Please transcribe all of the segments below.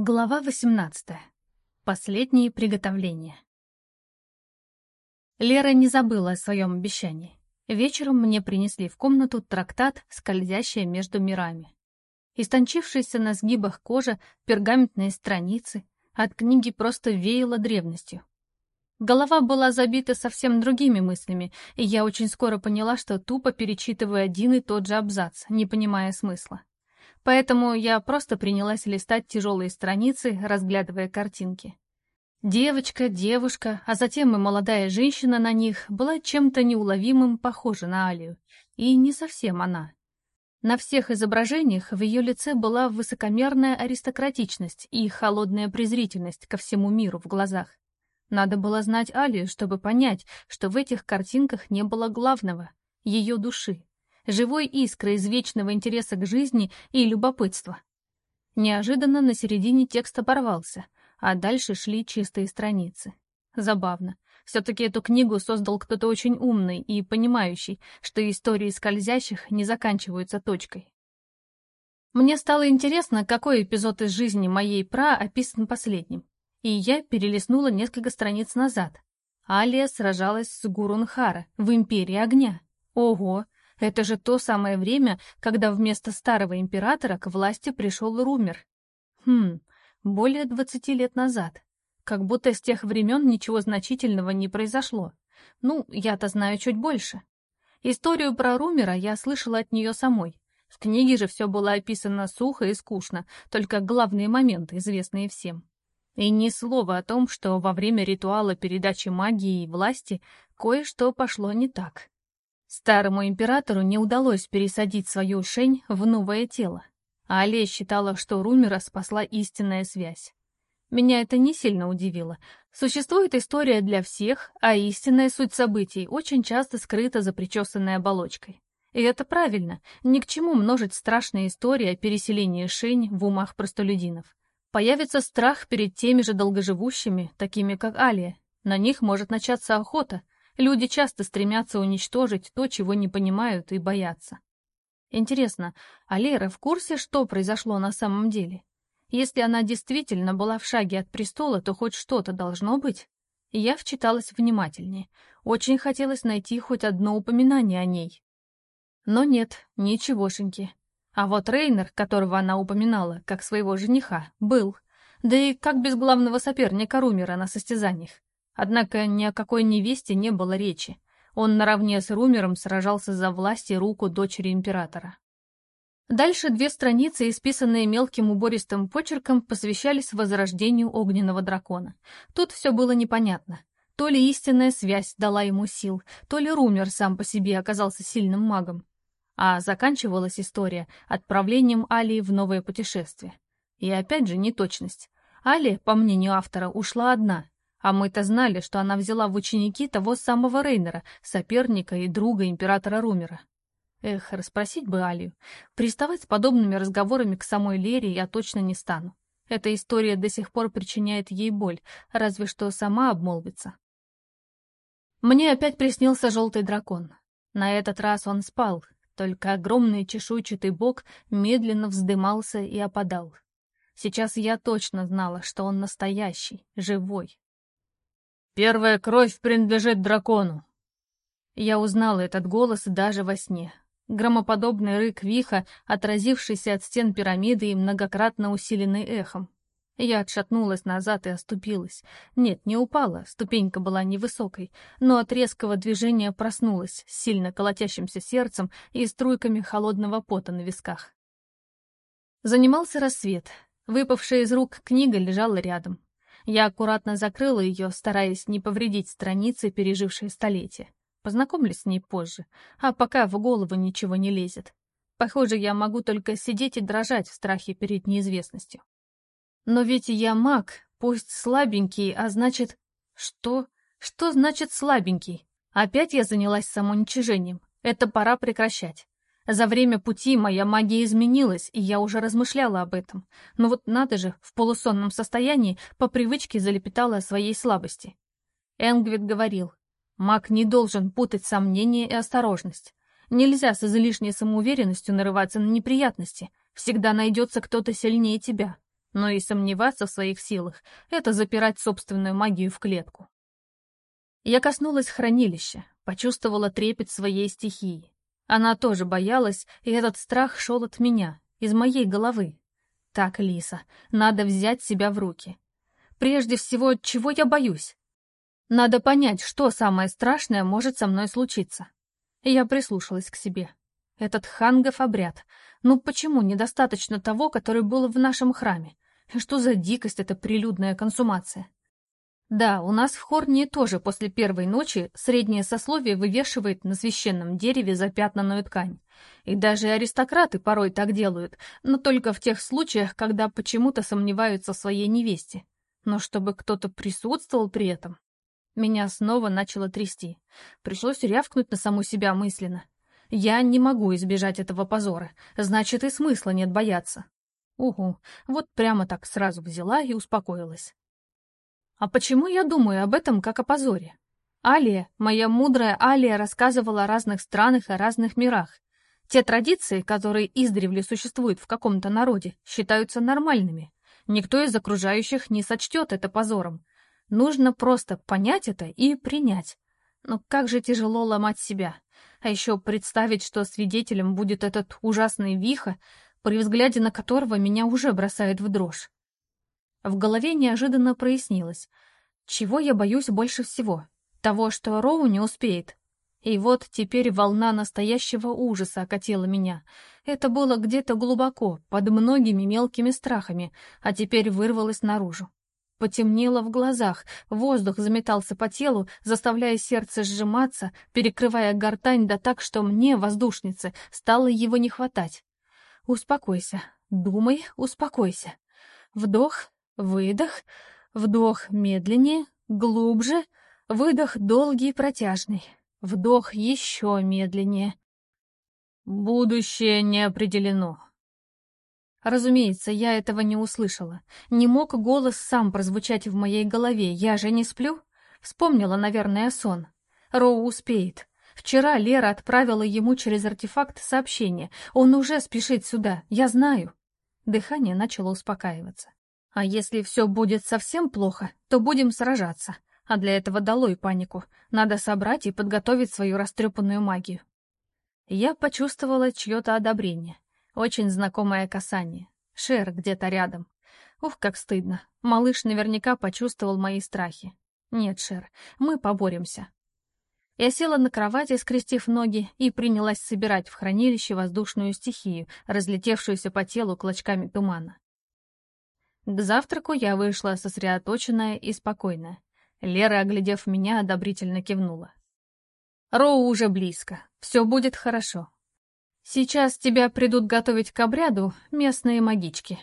Глава 18. Последние приготовления. Лера не забыла о своем обещании. Вечером мне принесли в комнату трактат «Скользящая между мирами». Истончившаяся на сгибах кожа, пергаментные страницы, от книги просто веяло древностью. Голова была забита совсем другими мыслями, и я очень скоро поняла, что тупо перечитываю один и тот же абзац, не понимая смысла. Поэтому я просто принялась листать тяжелые страницы, разглядывая картинки. Девочка, девушка, а затем и молодая женщина на них была чем-то неуловимым похожа на Алию. И не совсем она. На всех изображениях в ее лице была высокомерная аристократичность и холодная презрительность ко всему миру в глазах. Надо было знать Алию, чтобы понять, что в этих картинках не было главного — ее души живой искрой из вечного интереса к жизни и любопытства. Неожиданно на середине текст оборвался, а дальше шли чистые страницы. Забавно. Все-таки эту книгу создал кто-то очень умный и понимающий, что истории скользящих не заканчиваются точкой. Мне стало интересно, какой эпизод из жизни моей пра описан последним, и я перелистнула несколько страниц назад. Алия сражалась с Гурунхара в Империи Огня. Ого, это же то самое время, когда вместо старого императора к власти пришел Румер. Хм, более двадцати лет назад. Как будто с тех времен ничего значительного не произошло. Ну, я-то знаю чуть больше. Историю про Румера я слышала от нее самой. В книге же все было описано сухо и скучно, только главные моменты, известные всем. И ни слова о том, что во время ритуала передачи магии и власти кое-что пошло не так. Старому императору не удалось пересадить свою шень в новое тело, а Алия считала, что Румера спасла истинная связь. Меня это не сильно удивило. Существует история для всех, а истинная суть событий очень часто скрыта за причесанной оболочкой. И это правильно, ни к чему множить страшные истории о переселении Шень в умах простолюдинов. Появится страх перед теми же долгоживущими, такими как Алия. На них может начаться охота — Люди часто стремятся уничтожить то, чего не понимают и боятся. Интересно, а Лера в курсе, что произошло на самом деле? Если она действительно была в шаге от престола, то хоть что-то должно быть. Я вчиталась внимательнее. Очень хотелось найти хоть одно упоминание о ней. Но нет, ничегошеньки. А вот Рейнер, которого она упоминала, как своего жениха, был. Да и как без главного соперника Румера на состязаниях. Однако ни о какой невесте не было речи. Он наравне с Румером сражался за власть и руку дочери императора. Дальше две страницы, исписанные мелким убористым почерком, посвящались возрождению огненного дракона. Тут все было непонятно. То ли истинная связь дала ему сил, то ли Румер сам по себе оказался сильным магом. А заканчивалась история отправлением Алии в новое путешествие. И опять же неточность. Али, по мнению автора, ушла одна, а мы-то знали, что она взяла в ученики того самого Рейнера, соперника и друга императора Румера. Эх, расспросить бы Алию. Приставать с подобными разговорами к самой Лере я точно не стану. Эта история до сих пор причиняет ей боль, разве что сама обмолвится. Мне опять приснился желтый дракон. На этот раз он спал, только огромный чешуйчатый бок медленно вздымался и опадал. Сейчас я точно знала, что он настоящий, живой. Первая кровь принадлежит дракону. Я узнала этот голос даже во сне. Громоподобный рык виха, отразившийся от стен пирамиды и многократно усиленный эхом. Я отшатнулась назад и оступилась. Нет, не упала, ступенька была невысокой, но от резкого движения проснулась, с сильно колотящимся сердцем и струйками холодного пота на висках. Занимался рассвет. Выпавшая из рук книга лежала рядом. Я аккуратно закрыла ее, стараясь не повредить страницы, пережившие столетие. Познакомлюсь с ней позже, а пока в голову ничего не лезет. Похоже, я могу только сидеть и дрожать в страхе перед неизвестностью. Но ведь я маг, пусть слабенький, а значит... Что? Что значит слабенький? Опять я занялась самоуничижением. Это пора прекращать. За время пути моя магия изменилась, и я уже размышляла об этом. Но вот надо же, в полусонном состоянии по привычке залепетала о своей слабости. Энгвит говорил, маг не должен путать сомнение и осторожность. Нельзя с излишней самоуверенностью нарываться на неприятности. Всегда найдется кто-то сильнее тебя. но и сомневаться в своих силах — это запирать собственную магию в клетку. Я коснулась хранилища, почувствовала трепет своей стихии. Она тоже боялась, и этот страх шел от меня, из моей головы. Так, Лиса, надо взять себя в руки. Прежде всего, чего я боюсь? Надо понять, что самое страшное может со мной случиться. Я прислушалась к себе. Этот хангов обряд. Ну почему недостаточно того, который был в нашем храме? Что за дикость эта прилюдная консумация? Да, у нас в Хорнии тоже после первой ночи среднее сословие вывешивает на священном дереве запятнанную ткань. И даже аристократы порой так делают, но только в тех случаях, когда почему-то сомневаются в своей невесте. Но чтобы кто-то присутствовал при этом... Меня снова начало трясти. Пришлось рявкнуть на саму себя мысленно. Я не могу избежать этого позора, значит и смысла нет бояться. Угу, вот прямо так сразу взяла и успокоилась. А почему я думаю об этом как о позоре? Алия, моя мудрая Алия рассказывала о разных странах и разных мирах. Те традиции, которые издревле существуют в каком-то народе, считаются нормальными. Никто из окружающих не сочтет это позором. Нужно просто понять это и принять. Но как же тяжело ломать себя. А еще представить, что свидетелем будет этот ужасный виха, при взгляде на которого меня уже бросает в дрожь. В голове неожиданно прояснилось. Чего я боюсь больше всего? Того, что Роу не успеет. И вот теперь волна настоящего ужаса окатила меня. Это было где-то глубоко, под многими мелкими страхами, а теперь вырвалось наружу. Потемнело в глазах, воздух заметался по телу, заставляя сердце сжиматься, перекрывая гортань да так, что мне, воздушнице, стало его не хватать. Успокойся, думай, успокойся. Вдох, Выдох, вдох медленнее, глубже, выдох долгий и протяжный, вдох еще медленнее. Будущее не определено. Разумеется, я этого не услышала. Не мог голос сам прозвучать в моей голове. Я же не сплю. Вспомнила, наверное, сон. Роу успеет. Вчера Лера отправила ему через артефакт сообщение. Он уже спешит сюда, я знаю. Дыхание начало успокаиваться. А если все будет совсем плохо, то будем сражаться. А для этого долой панику. Надо собрать и подготовить свою растрепанную магию. Я почувствовала чье-то одобрение. Очень знакомое касание. Шер где-то рядом. Ух, как стыдно. Малыш наверняка почувствовал мои страхи. Нет, Шер, мы поборемся. Я села на кровати, скрестив ноги, и принялась собирать в хранилище воздушную стихию, разлетевшуюся по телу клочками тумана. К завтраку я вышла сосредоточенная и спокойная. Лера, оглядев меня, одобрительно кивнула. «Роу уже близко. Все будет хорошо. Сейчас тебя придут готовить к обряду местные магички».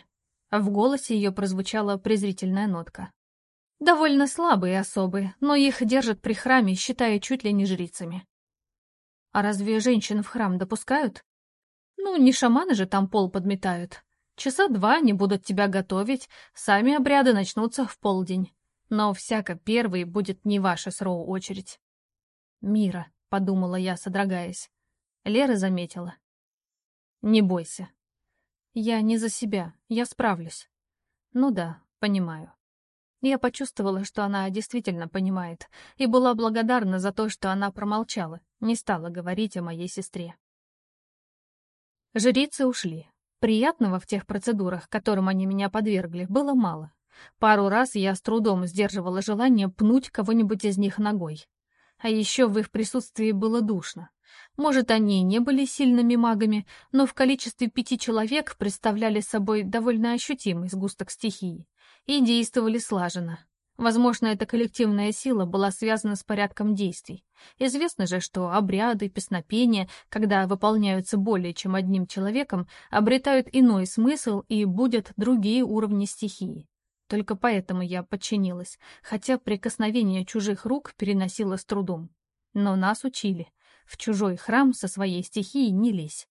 В голосе ее прозвучала презрительная нотка. Довольно слабые особы, но их держат при храме, считая чуть ли не жрицами. А разве женщин в храм допускают? Ну, не шаманы же там пол подметают. Часа два они будут тебя готовить, сами обряды начнутся в полдень. Но всяко первый будет не ваша с Роу очередь. «Мира», — подумала я, содрогаясь. Лера заметила. «Не бойся. Я не за себя, я справлюсь». «Ну да, понимаю». Я почувствовала, что она действительно понимает, и была благодарна за то, что она промолчала, не стала говорить о моей сестре. Жрицы ушли. Приятного в тех процедурах, которым они меня подвергли, было мало. Пару раз я с трудом сдерживала желание пнуть кого-нибудь из них ногой. А еще в их присутствии было душно. Может, они и не были сильными магами, но в количестве пяти человек представляли собой довольно ощутимый сгусток стихии и действовали слаженно. Возможно, эта коллективная сила была связана с порядком действий. Известно же, что обряды, песнопения, когда выполняются более чем одним человеком, обретают иной смысл и будут другие уровни стихии. Только поэтому я подчинилась, хотя прикосновение чужих рук переносила с трудом. Но нас учили. В чужой храм со своей стихией не лезь.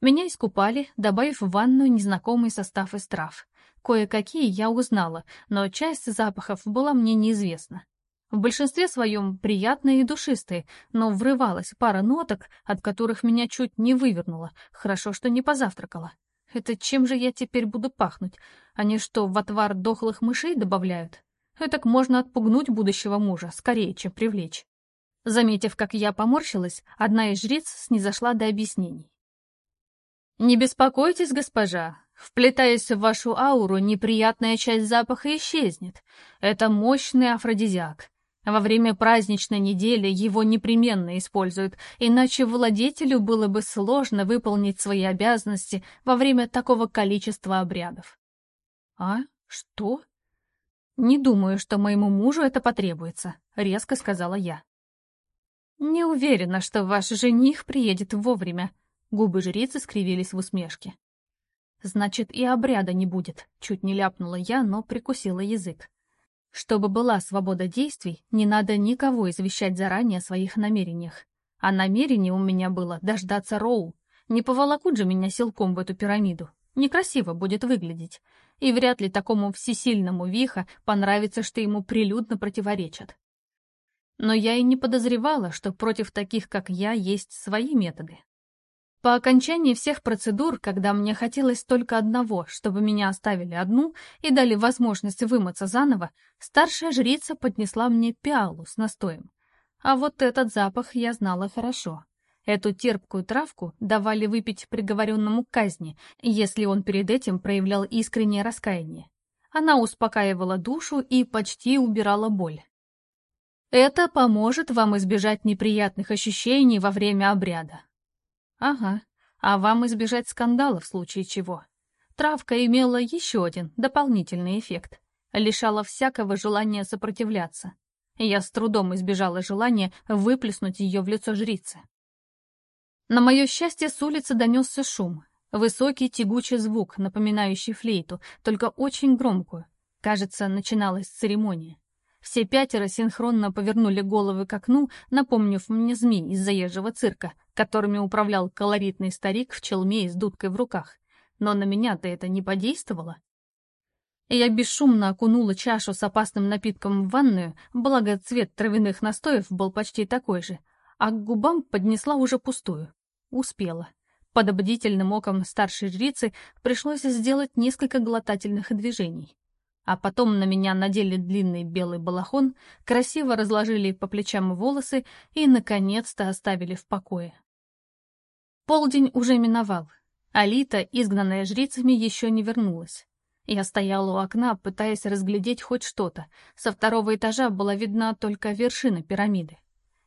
Меня искупали, добавив в ванную незнакомый состав из трав. Кое-какие я узнала, но часть запахов была мне неизвестна. В большинстве своем приятные и душистые, но врывалась пара ноток, от которых меня чуть не вывернуло. Хорошо, что не позавтракала. Это чем же я теперь буду пахнуть? Они что, в отвар дохлых мышей добавляют? Этак можно отпугнуть будущего мужа, скорее, чем привлечь. Заметив, как я поморщилась, одна из жриц снизошла до объяснений. «Не беспокойтесь, госпожа. Вплетаясь в вашу ауру, неприятная часть запаха исчезнет. Это мощный афродизиак. Во время праздничной недели его непременно используют, иначе владетелю было бы сложно выполнить свои обязанности во время такого количества обрядов. «А? Что?» «Не думаю, что моему мужу это потребуется», — резко сказала я. «Не уверена, что ваш жених приедет вовремя», — губы жрицы скривились в усмешке. «Значит, и обряда не будет», — чуть не ляпнула я, но прикусила язык. Чтобы была свобода действий, не надо никого извещать заранее о своих намерениях. А намерение у меня было дождаться Роу. Не поволокут же меня силком в эту пирамиду. Некрасиво будет выглядеть. И вряд ли такому всесильному Виха понравится, что ему прилюдно противоречат. Но я и не подозревала, что против таких, как я, есть свои методы. По окончании всех процедур, когда мне хотелось только одного, чтобы меня оставили одну и дали возможность вымыться заново, старшая жрица поднесла мне пиалу с настоем. А вот этот запах я знала хорошо. Эту терпкую травку давали выпить приговоренному к казни, если он перед этим проявлял искреннее раскаяние. Она успокаивала душу и почти убирала боль. Это поможет вам избежать неприятных ощущений во время обряда. Ага, а вам избежать скандала в случае чего. Травка имела еще один дополнительный эффект. Лишала всякого желания сопротивляться. Я с трудом избежала желания выплеснуть ее в лицо жрицы. На мое счастье, с улицы донесся шум. Высокий тягучий звук, напоминающий флейту, только очень громкую. Кажется, начиналась церемония. Все пятеро синхронно повернули головы к окну, напомнив мне змей из заезжего цирка, которыми управлял колоритный старик в челме и с дудкой в руках. Но на меня-то это не подействовало. Я бесшумно окунула чашу с опасным напитком в ванную, благо цвет травяных настоев был почти такой же, а к губам поднесла уже пустую. Успела. Под бдительным оком старшей жрицы пришлось сделать несколько глотательных движений. А потом на меня надели длинный белый балахон, красиво разложили по плечам волосы и, наконец-то, оставили в покое. Полдень уже миновал. Алита, изгнанная жрицами, еще не вернулась. Я стояла у окна, пытаясь разглядеть хоть что-то. Со второго этажа была видна только вершина пирамиды.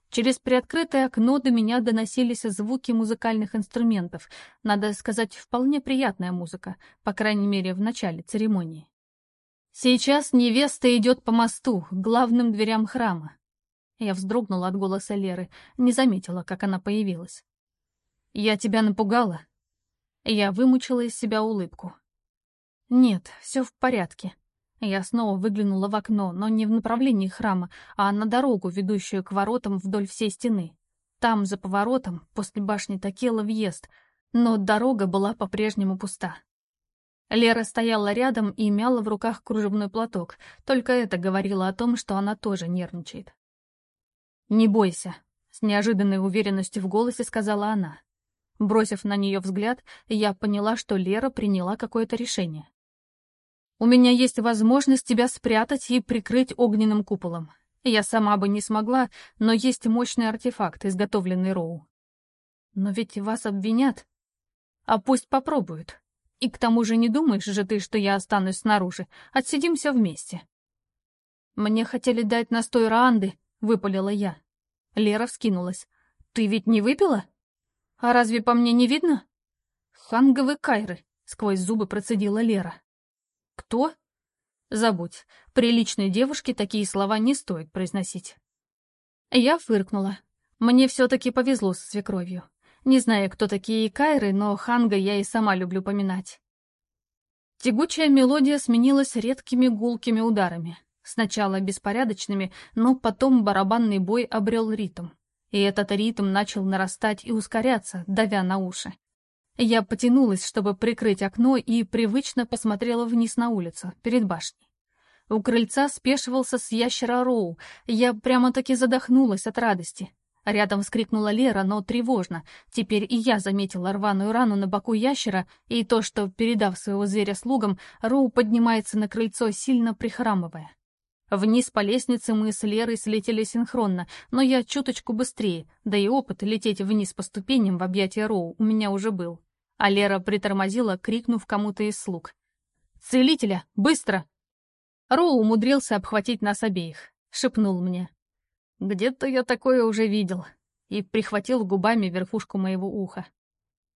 Через приоткрытое окно до меня доносились звуки музыкальных инструментов. Надо сказать, вполне приятная музыка, по крайней мере, в начале церемонии. Сейчас невеста идет по мосту, к главным дверям храма. Я вздрогнула от голоса Леры, не заметила, как она появилась. «Я тебя напугала?» Я вымучила из себя улыбку. «Нет, все в порядке». Я снова выглянула в окно, но не в направлении храма, а на дорогу, ведущую к воротам вдоль всей стены. Там, за поворотом, после башни Такела въезд, но дорога была по-прежнему пуста. Лера стояла рядом и мяла в руках кружевной платок, только это говорило о том, что она тоже нервничает. «Не бойся», — с неожиданной уверенностью в голосе сказала она. Бросив на нее взгляд, я поняла, что Лера приняла какое-то решение. «У меня есть возможность тебя спрятать и прикрыть огненным куполом. Я сама бы не смогла, но есть мощный артефакт, изготовленный Роу. Но ведь вас обвинят. А пусть попробуют. И к тому же не думаешь же ты, что я останусь снаружи. Отсидимся вместе. Мне хотели дать настой ранды, выпалила я. Лера вскинулась. Ты ведь не выпила? А разве по мне не видно? Ханговы кайры, сквозь зубы процедила Лера. Кто? Забудь. Приличной девушке такие слова не стоит произносить. Я фыркнула. Мне все-таки повезло со свекровью. Не знаю, кто такие кайры, но ханга я и сама люблю поминать. Тягучая мелодия сменилась редкими гулкими ударами. Сначала беспорядочными, но потом барабанный бой обрел ритм. И этот ритм начал нарастать и ускоряться, давя на уши. Я потянулась, чтобы прикрыть окно, и привычно посмотрела вниз на улицу, перед башней. У крыльца спешивался с ящера Роу. Я прямо-таки задохнулась от радости. Рядом вскрикнула Лера, но тревожно. Теперь и я заметила рваную рану на боку ящера, и то, что, передав своего зверя слугам, Роу поднимается на крыльцо, сильно прихрамывая. Вниз по лестнице мы с Лерой слетели синхронно, но я чуточку быстрее, да и опыт лететь вниз по ступеням в объятия Роу у меня уже был. А Лера притормозила, крикнув кому-то из слуг. «Целителя! Быстро!» Роу умудрился обхватить нас обеих. Шепнул мне. «Где-то я такое уже видел». И прихватил губами верхушку моего уха.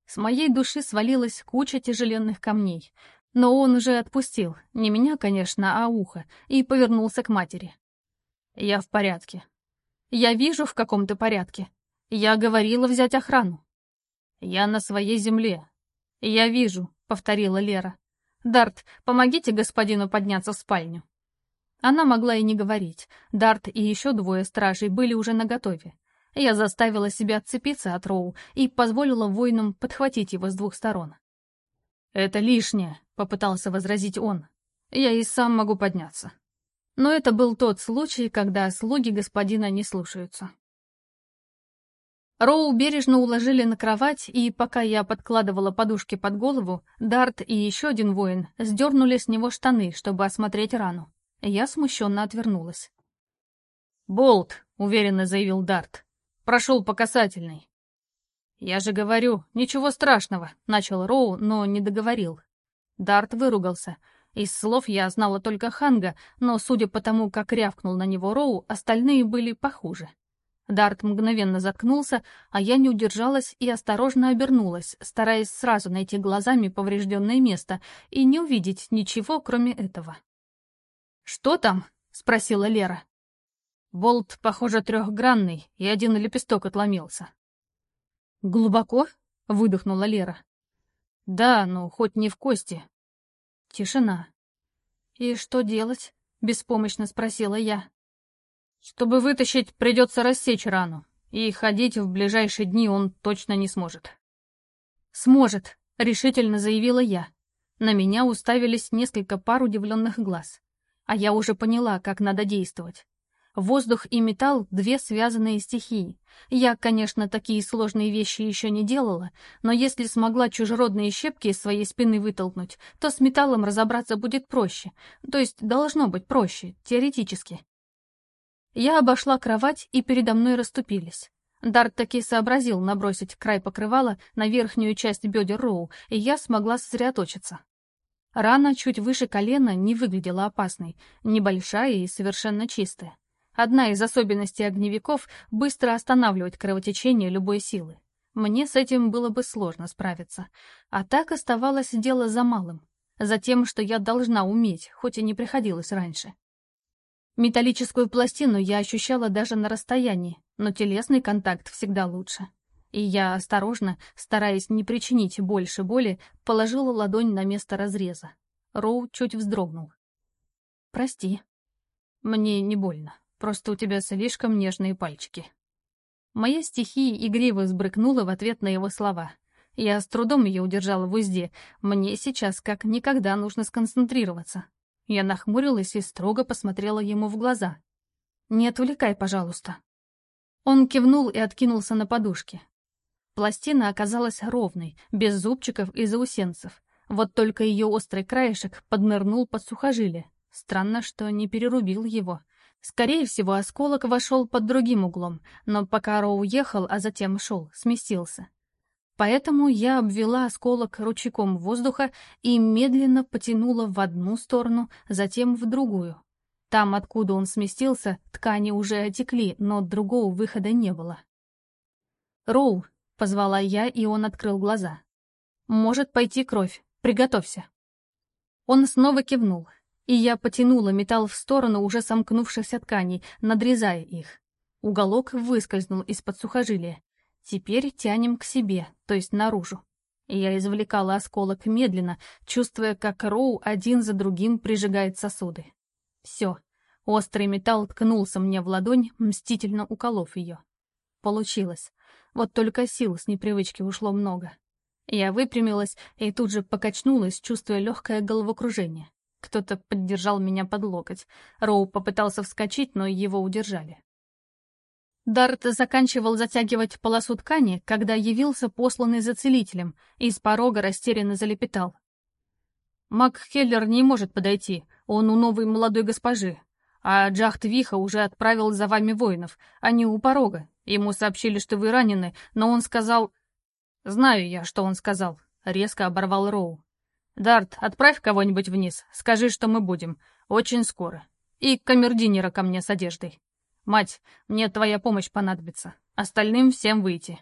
С моей души свалилась куча тяжеленных камней. Но он уже отпустил, не меня, конечно, а ухо, и повернулся к матери. «Я в порядке». «Я вижу, в каком ты порядке. Я говорила взять охрану». «Я на своей земле». «Я вижу», — повторила Лера. «Дарт, помогите господину подняться в спальню». Она могла и не говорить. Дарт и еще двое стражей были уже наготове. Я заставила себя отцепиться от Роу и позволила воинам подхватить его с двух сторон. «Это лишнее», — попытался возразить он. «Я и сам могу подняться». Но это был тот случай, когда слуги господина не слушаются. Роу бережно уложили на кровать, и пока я подкладывала подушки под голову, Дарт и еще один воин сдернули с него штаны, чтобы осмотреть рану. Я смущенно отвернулась. «Болт», — уверенно заявил Дарт, — «прошел по касательной». «Я же говорю, ничего страшного», — начал Роу, но не договорил. Дарт выругался. Из слов я знала только Ханга, но, судя по тому, как рявкнул на него Роу, остальные были похуже. Дарт мгновенно заткнулся, а я не удержалась и осторожно обернулась, стараясь сразу найти глазами поврежденное место и не увидеть ничего, кроме этого. «Что там?» — спросила Лера. Болт, похоже, трехгранный, и один лепесток отломился. «Глубоко?» — выдохнула Лера. «Да, но хоть не в кости». Тишина. «И что делать?» — беспомощно спросила я. Чтобы вытащить, придется рассечь рану, и ходить в ближайшие дни он точно не сможет. «Сможет», — решительно заявила я. На меня уставились несколько пар удивленных глаз. А я уже поняла, как надо действовать. Воздух и металл — две связанные стихии. Я, конечно, такие сложные вещи еще не делала, но если смогла чужеродные щепки из своей спины вытолкнуть, то с металлом разобраться будет проще. То есть должно быть проще, теоретически. Я обошла кровать, и передо мной расступились. Дарт таки сообразил набросить край покрывала на верхнюю часть бедер Роу, и я смогла сосредоточиться. Рана чуть выше колена не выглядела опасной, небольшая и совершенно чистая. Одна из особенностей огневиков — быстро останавливать кровотечение любой силы. Мне с этим было бы сложно справиться. А так оставалось дело за малым. За тем, что я должна уметь, хоть и не приходилось раньше. Металлическую пластину я ощущала даже на расстоянии, но телесный контакт всегда лучше. И я осторожно, стараясь не причинить больше боли, положила ладонь на место разреза. Роу чуть вздрогнул. «Прости. Мне не больно. Просто у тебя слишком нежные пальчики». Моя стихия игриво сбрыкнула в ответ на его слова. Я с трудом ее удержала в узде. Мне сейчас как никогда нужно сконцентрироваться. Я нахмурилась и строго посмотрела ему в глаза. «Не отвлекай, пожалуйста». Он кивнул и откинулся на подушке. Пластина оказалась ровной, без зубчиков и заусенцев. Вот только ее острый краешек поднырнул под сухожилие. Странно, что не перерубил его. Скорее всего, осколок вошел под другим углом, но пока Роу уехал, а затем шел, сместился. Поэтому я обвела осколок ручейком воздуха и медленно потянула в одну сторону, затем в другую. Там, откуда он сместился, ткани уже отекли, но другого выхода не было. «Роу», — позвала я, и он открыл глаза. «Может пойти кровь. Приготовься». Он снова кивнул, и я потянула металл в сторону уже сомкнувшихся тканей, надрезая их. Уголок выскользнул из-под сухожилия. Теперь тянем к себе, то есть наружу. Я извлекала осколок медленно, чувствуя, как Роу один за другим прижигает сосуды. Все. Острый металл ткнулся мне в ладонь, мстительно уколов ее. Получилось. Вот только сил с непривычки ушло много. Я выпрямилась и тут же покачнулась, чувствуя легкое головокружение. Кто-то поддержал меня под локоть. Роу попытался вскочить, но его удержали. Дарт заканчивал затягивать полосу ткани, когда явился посланный за целителем, и с порога растерянно залепетал. «Мак Хеллер не может подойти, он у новой молодой госпожи, а Джахт Виха уже отправил за вами воинов, они у порога. Ему сообщили, что вы ранены, но он сказал...» «Знаю я, что он сказал», — резко оборвал Роу. «Дарт, отправь кого-нибудь вниз, скажи, что мы будем. Очень скоро. И камердинера ко мне с одеждой. Мать, мне твоя помощь понадобится. Остальным всем выйти».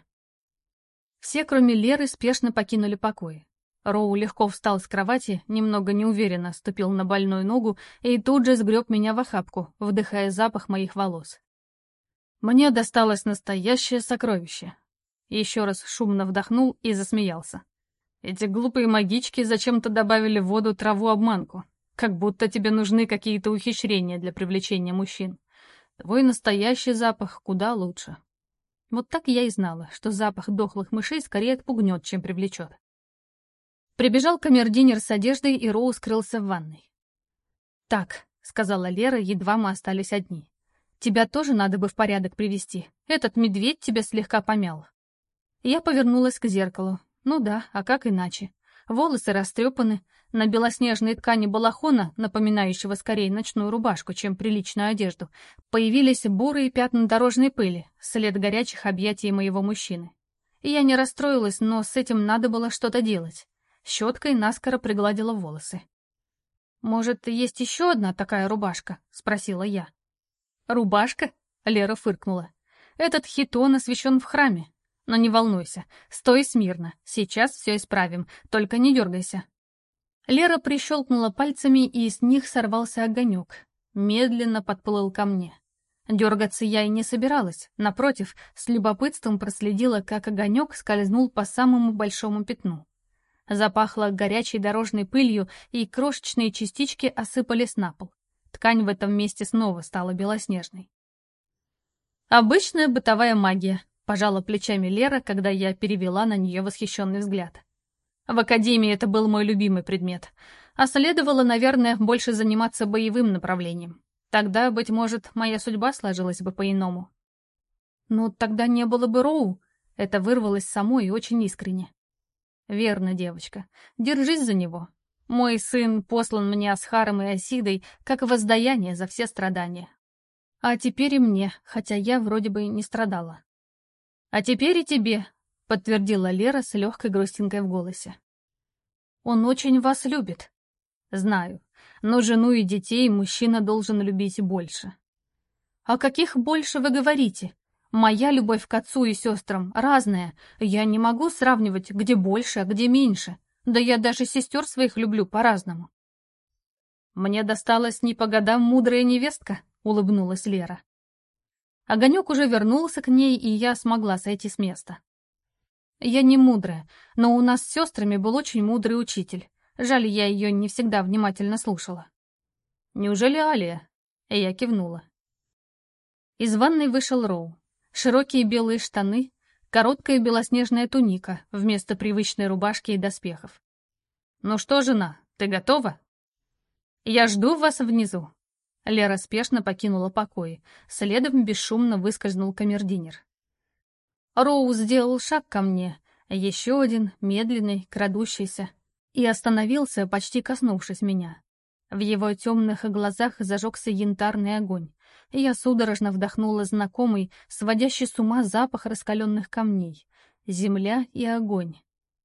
Все, кроме Леры, спешно покинули покои. Роу легко встал с кровати, немного неуверенно ступил на больную ногу и тут же сгреб меня в охапку, вдыхая запах моих волос. Мне досталось настоящее сокровище. Еще раз шумно вдохнул и засмеялся. Эти глупые магички зачем-то добавили в воду траву-обманку. Как будто тебе нужны какие-то ухищрения для привлечения мужчин. Твой настоящий запах куда лучше. Вот так я и знала, что запах дохлых мышей скорее отпугнет, чем привлечет. Прибежал камердинер с одеждой, и Роу скрылся в ванной. «Так», — сказала Лера, едва мы остались одни. «Тебя тоже надо бы в порядок привести. Этот медведь тебя слегка помял». Я повернулась к зеркалу. Ну да, а как иначе? Волосы растрепаны, на белоснежной ткани балахона, напоминающего скорее ночную рубашку, чем приличную одежду, появились бурые пятна дорожной пыли, след горячих объятий моего мужчины. Я не расстроилась, но с этим надо было что-то делать. Щеткой наскоро пригладила волосы. «Может, есть еще одна такая рубашка?» — спросила я. «Рубашка?» — Лера фыркнула. «Этот хитон освящен в храме. Но не волнуйся, стой смирно, сейчас все исправим, только не дергайся». Лера прищелкнула пальцами, и с них сорвался огонек. Медленно подплыл ко мне. Дергаться я и не собиралась, напротив, с любопытством проследила, как огонек скользнул по самому большому пятну. Запахло горячей дорожной пылью, и крошечные частички осыпались на пол. Ткань в этом месте снова стала белоснежной. Обычная бытовая магия, Пожала плечами Лера, когда я перевела на нее восхищенный взгляд. В академии это был мой любимый предмет. А следовало, наверное, больше заниматься боевым направлением. Тогда, быть может, моя судьба сложилась бы по-иному. Ну, тогда не было бы Роу. Это вырвалось само и очень искренне. Верно, девочка. Держись за него. Мой сын послан мне Асхаром и Осидой как воздаяние за все страдания. А теперь и мне, хотя я вроде бы не страдала. «А теперь и тебе», — подтвердила Лера с легкой грустинкой в голосе. «Он очень вас любит». «Знаю, но жену и детей мужчина должен любить больше». «О каких больше вы говорите? Моя любовь к отцу и сестрам разная. Я не могу сравнивать, где больше, а где меньше. Да я даже сестер своих люблю по-разному». «Мне досталась не по годам мудрая невестка», — улыбнулась Лера. Огонек уже вернулся к ней, и я смогла сойти с места. Я не мудрая, но у нас с сестрами был очень мудрый учитель. Жаль, я ее не всегда внимательно слушала. «Неужели Алия?» И я кивнула. Из ванной вышел Роу. Широкие белые штаны, короткая белоснежная туника вместо привычной рубашки и доспехов. «Ну что, жена, ты готова?» «Я жду вас внизу», Лера спешно покинула покой. Следом бесшумно выскользнул камердинер. Роу сделал шаг ко мне, еще один, медленный, крадущийся, и остановился, почти коснувшись меня. В его темных глазах зажегся янтарный огонь, я судорожно вдохнула знакомый, сводящий с ума запах раскаленных камней. Земля и огонь.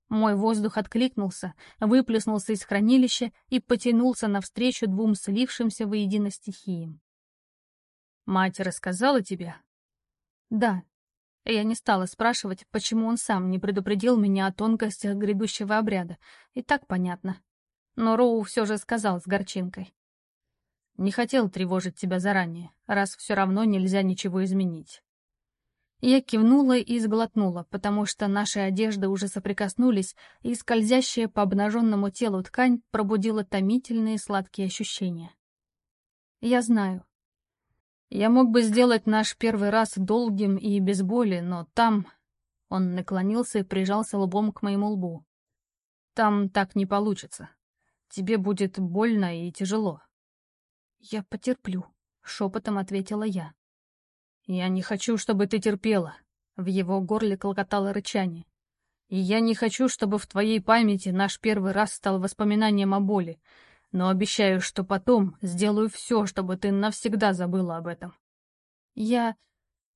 Мой воздух откликнулся, выплеснулся из хранилища и потянулся навстречу двум слившимся воедино стихиям. «Мать рассказала тебе?» «Да». Я не стала спрашивать, почему он сам не предупредил меня о тонкостях грядущего обряда. И так понятно. Но Роу все же сказал с горчинкой. «Не хотел тревожить тебя заранее, раз все равно нельзя ничего изменить. Я кивнула и сглотнула, потому что наши одежды уже соприкоснулись, и скользящая по обнаженному телу ткань пробудила томительные сладкие ощущения. Я знаю. Я мог бы сделать наш первый раз долгим и без боли, но там... Он наклонился и прижался лбом к моему лбу. Там так не получится. Тебе будет больно и тяжело. Я потерплю, шепотом ответила я. Я не хочу, чтобы ты терпела. В его горле клокотало рычание. И я не хочу, чтобы в твоей памяти наш первый раз стал воспоминанием о боли. Но обещаю, что потом сделаю все, чтобы ты навсегда забыла об этом. Я...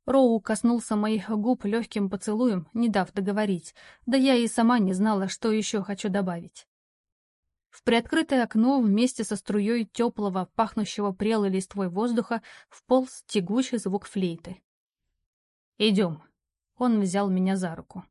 Роу коснулся моих губ легким поцелуем, не дав договорить, да я и сама не знала, что еще хочу добавить. В приоткрытое окно вместе со струей теплого, пахнущего прелой листвой воздуха вполз тягучий звук флейты. «Идем». Он взял меня за руку.